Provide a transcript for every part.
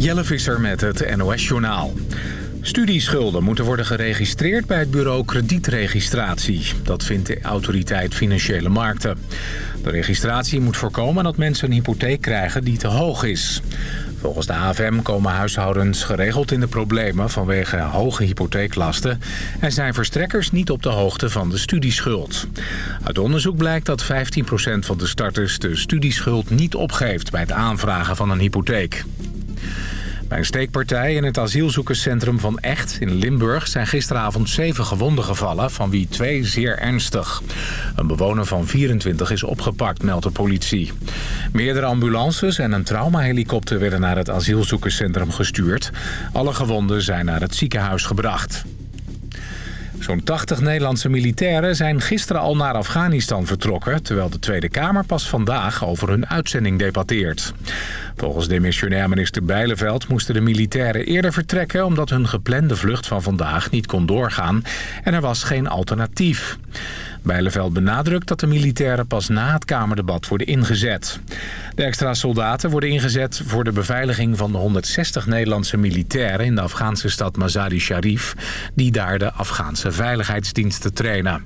Jelle Visser met het NOS-journaal. Studieschulden moeten worden geregistreerd bij het bureau kredietregistratie. Dat vindt de autoriteit Financiële Markten. De registratie moet voorkomen dat mensen een hypotheek krijgen die te hoog is. Volgens de AFM komen huishoudens geregeld in de problemen vanwege hoge hypotheeklasten... en zijn verstrekkers niet op de hoogte van de studieschuld. Uit onderzoek blijkt dat 15% van de starters de studieschuld niet opgeeft bij het aanvragen van een hypotheek. Bij een steekpartij in het asielzoekerscentrum van Echt in Limburg... zijn gisteravond zeven gewonden gevallen, van wie twee zeer ernstig. Een bewoner van 24 is opgepakt, meldt de politie. Meerdere ambulances en een traumahelikopter werden naar het asielzoekerscentrum gestuurd. Alle gewonden zijn naar het ziekenhuis gebracht. Zo'n 80 Nederlandse militairen zijn gisteren al naar Afghanistan vertrokken... terwijl de Tweede Kamer pas vandaag over hun uitzending debatteert. Volgens demissionair minister Bijleveld moesten de militairen eerder vertrekken... omdat hun geplande vlucht van vandaag niet kon doorgaan en er was geen alternatief. Bijleveld benadrukt dat de militairen pas na het Kamerdebat worden ingezet. De extra soldaten worden ingezet voor de beveiliging van de 160 Nederlandse militairen... in de Afghaanse stad Mazar-i-Sharif... die daar de Afghaanse veiligheidsdiensten trainen.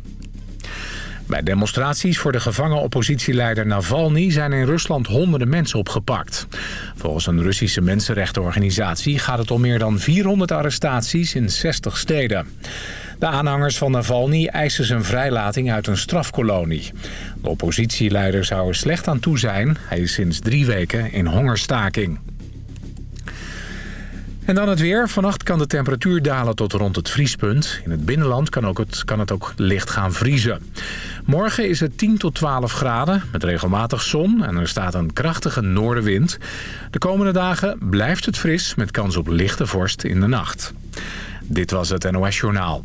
Bij demonstraties voor de gevangen oppositieleider Navalny zijn in Rusland honderden mensen opgepakt. Volgens een Russische mensenrechtenorganisatie gaat het om meer dan 400 arrestaties in 60 steden. De aanhangers van Navalny eisen zijn vrijlating uit een strafkolonie. De oppositieleider zou er slecht aan toe zijn. Hij is sinds drie weken in hongerstaking. En dan het weer. Vannacht kan de temperatuur dalen tot rond het vriespunt. In het binnenland kan, ook het, kan het ook licht gaan vriezen. Morgen is het 10 tot 12 graden met regelmatig zon en er staat een krachtige noordenwind. De komende dagen blijft het fris met kans op lichte vorst in de nacht. Dit was het NOS Journaal.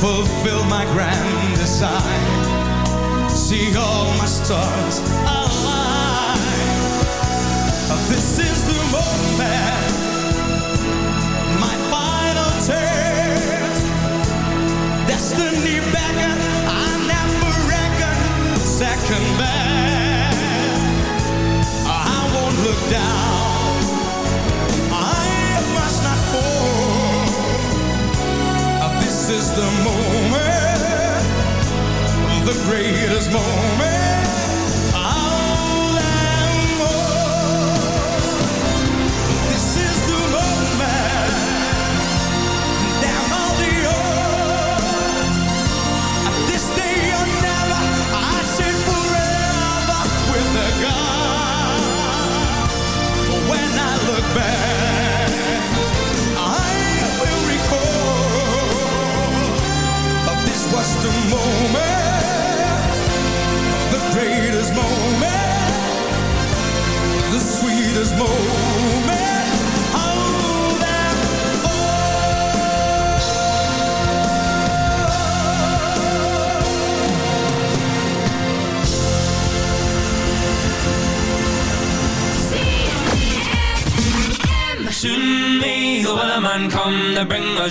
fulfill my grand design. See all my stars align. This is the moment,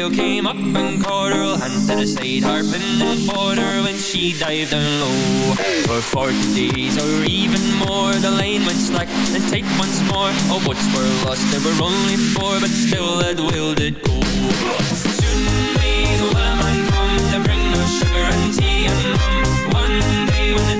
Girl came up and caught her hand to the side, harping and fought her when she dived down low. For 40 days or even more, the line went slack and tight once more. All boats were lost, there were only four, but still that whale did go. Soon may the wellerman come to bring us sugar and tea and rum. One day when the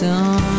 hear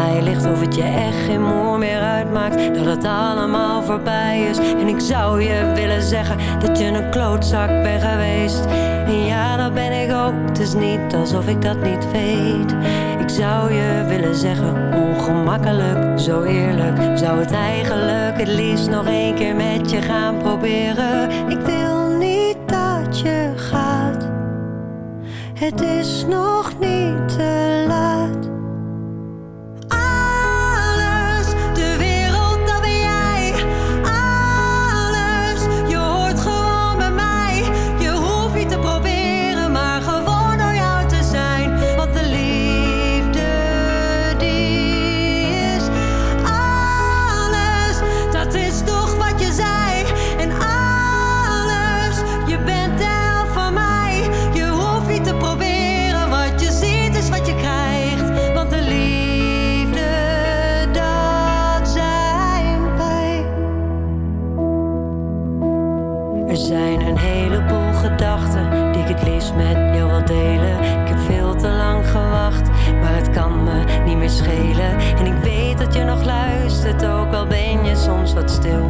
mij. Of het je echt geen moer meer uitmaakt, dat het allemaal voorbij is. En ik zou je willen zeggen dat je een klootzak bent geweest. En ja, dat ben ik ook, het is niet alsof ik dat niet weet. Ik zou je willen zeggen, ongemakkelijk, zo eerlijk. Zou het eigenlijk het liefst nog één keer met je gaan proberen. Ik wil niet dat je gaat. Het is nog niet te laat. was wat stil.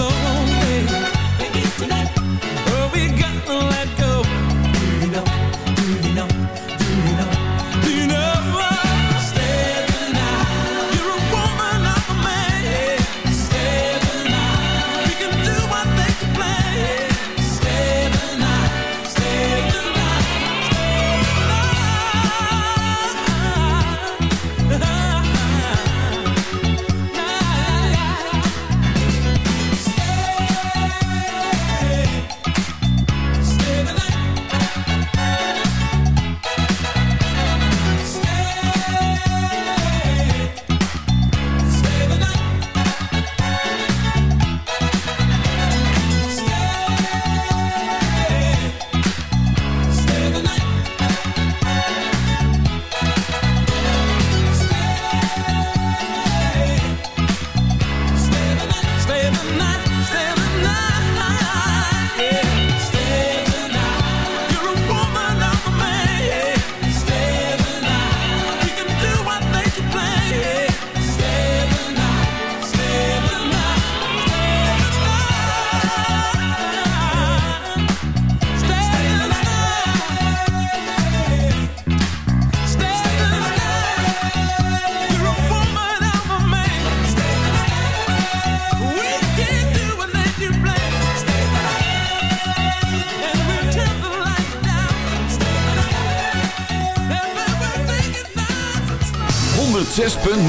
slow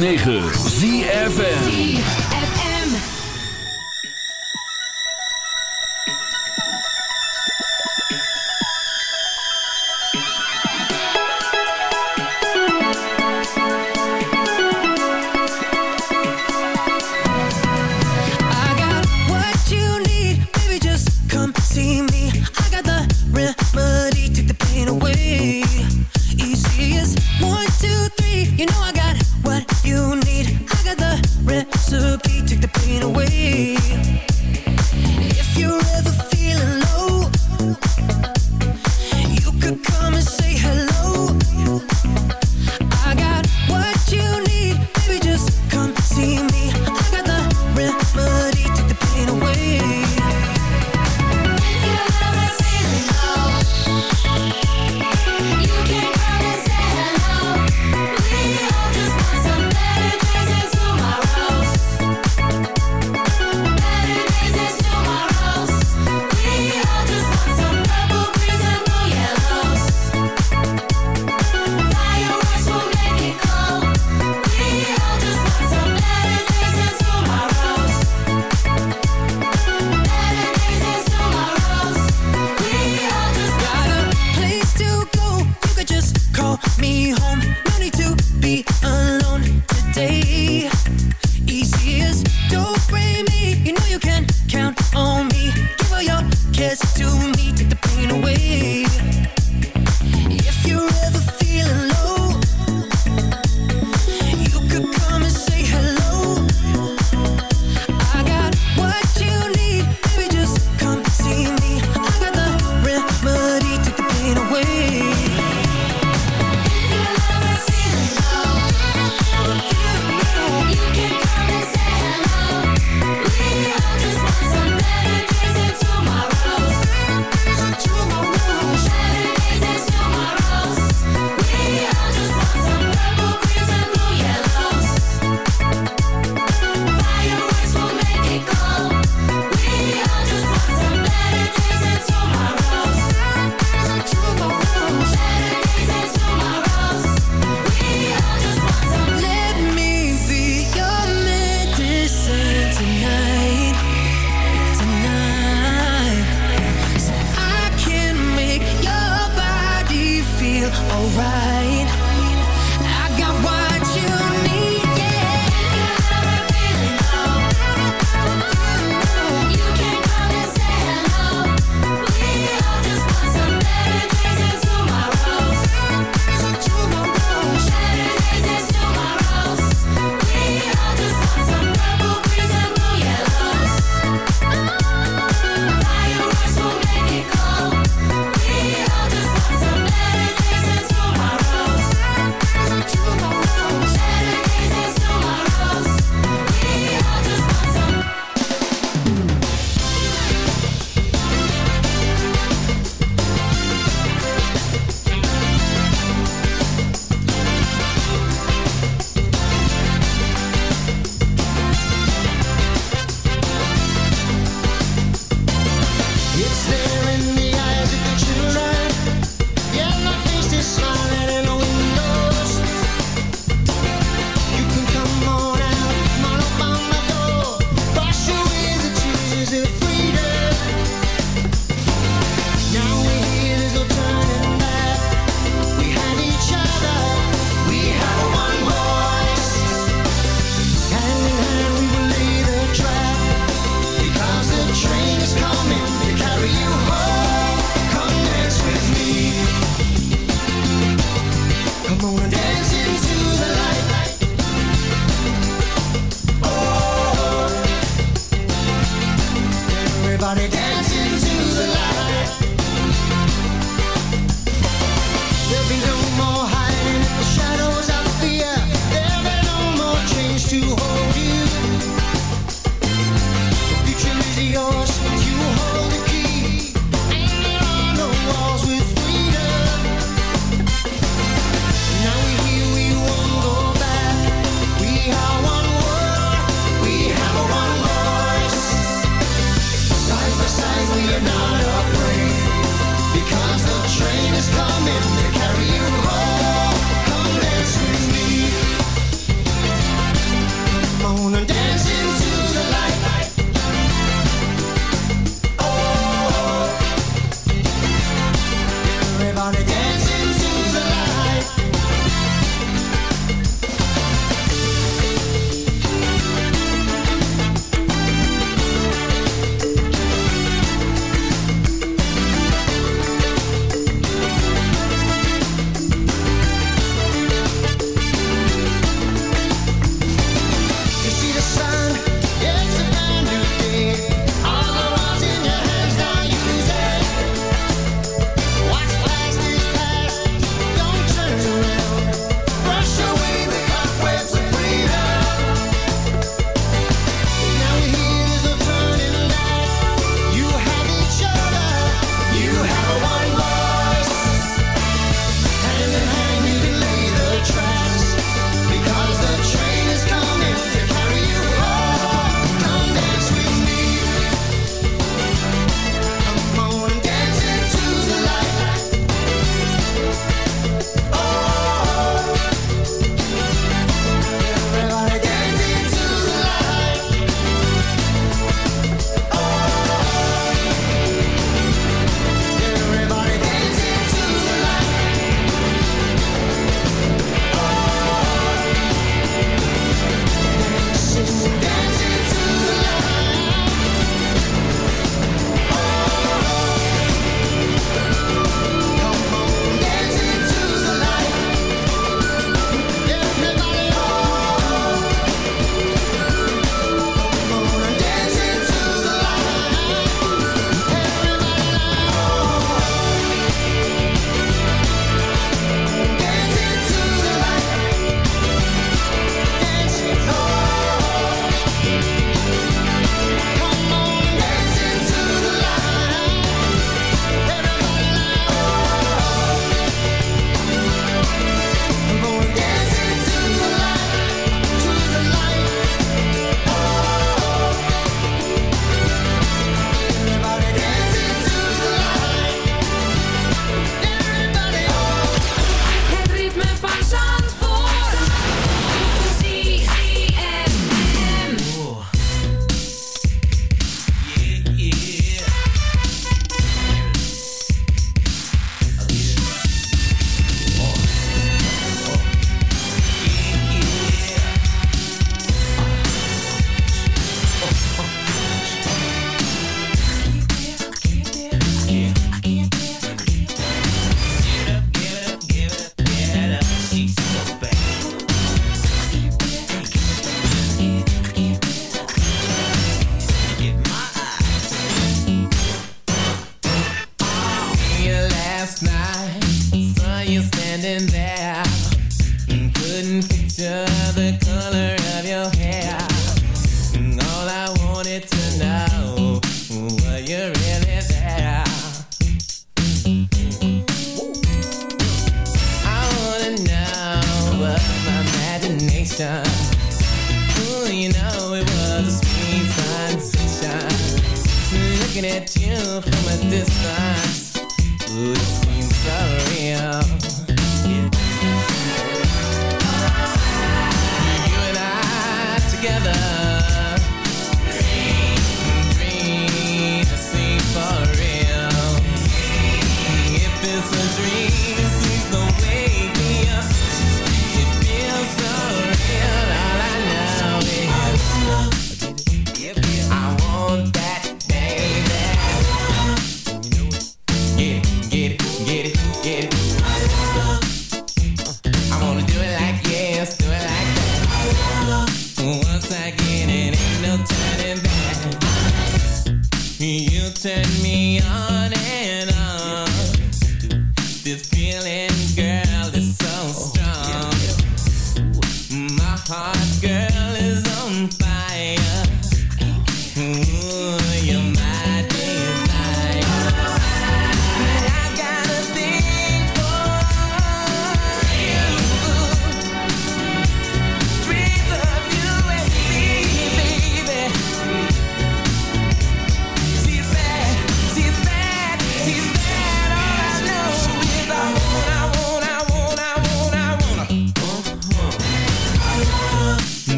9.